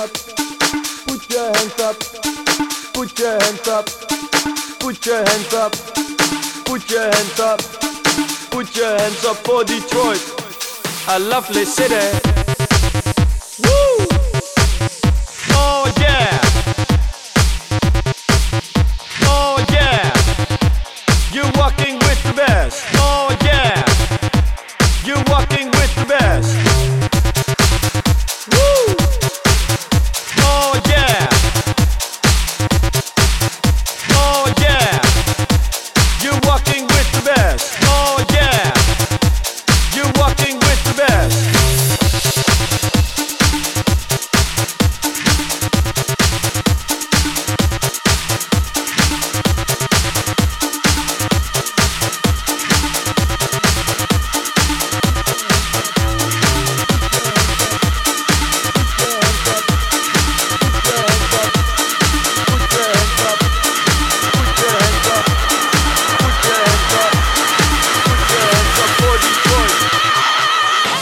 up, put your hands up, put your hands up, put your hands up, put your hands up, put your hands up for Detroit, a lovely city. Oh, yes. Oh,